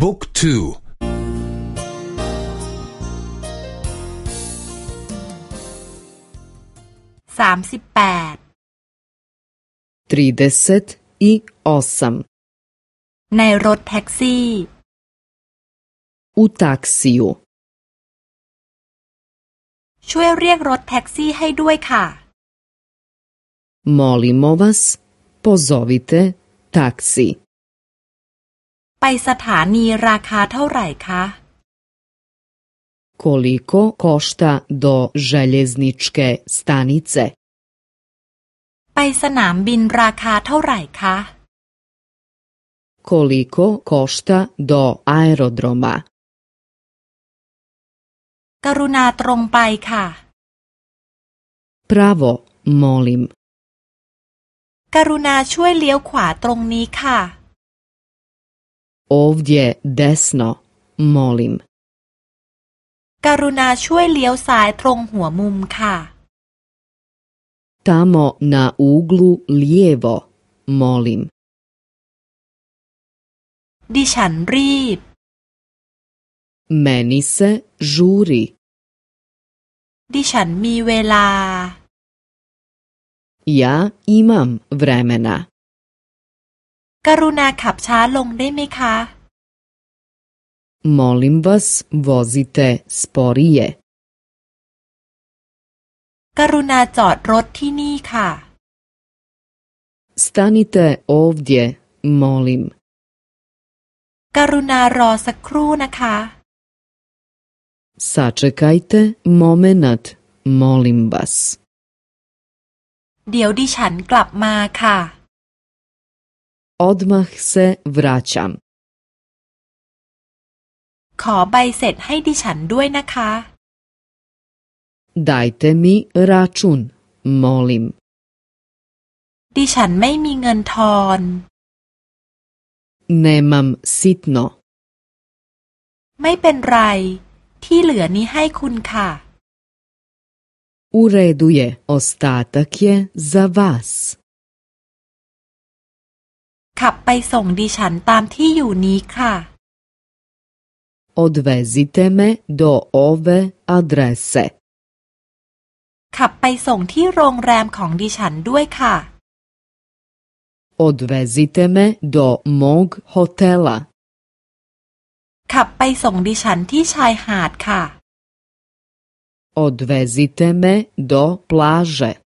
บุ๊กทูสามสิบแปดในรถแท็กซี่ u taksiju ช่วยเรียกรถแท็กซี่ให้ด้วยค่ะ Molimo vas, pozovite taksi. ไปสถานีราคาเท่าไหร่คะ Koliko košta do željezničke stanice? ไปสนามบินราคาเท่าไหร่คะ Koliko košta do aerodroma? กรุณาตรงไปค่ะ Pravo, molim. กรุณาช่วยเลี้ยวขวาตรงนี้ค่ะ Ovdje desno, molim. กรุณาช่วยเลี้ยวซ้ายตรงหัวมุมค่ะ Tamo na uglu lijevo, molim. ดิฉันรีบ Meni se žuri. ดิฉันมีเวลา Ja imam vremena. กรุณาขับช้าลงได้ไหมคะ Molim vas, vozite sporije. กรุณาจอดรถที่นี่ค่ะ Stanite ovdje, molim. กรุณารอสักครู่นะคะ Sačekajte momenat, molim vas. เดี๋ยวดิฉันกลับมาค่ะ Odmah se vraćam. ขอใบเสร็จให้ดิฉันด้วยนะคะ Dajte mi račun, molim. ดิฉันไม่มีเงินทอน Nemam sitno. ไม่เป็นไร ที่เหลือนี้ให้คุณค่ะ U redu je, ostatak je za vas. ขับไปส่งดิฉันตามที่อยู่นี้ค่ะ Odvezite me do ove adrese. ขับไปส่งที่โรงแรมของดิฉันด้วยค่ะ Odvezite me do mog hotela. ขับไปส่งดิฉันที่ชายหาดค่ะ Odvezite me do plaže.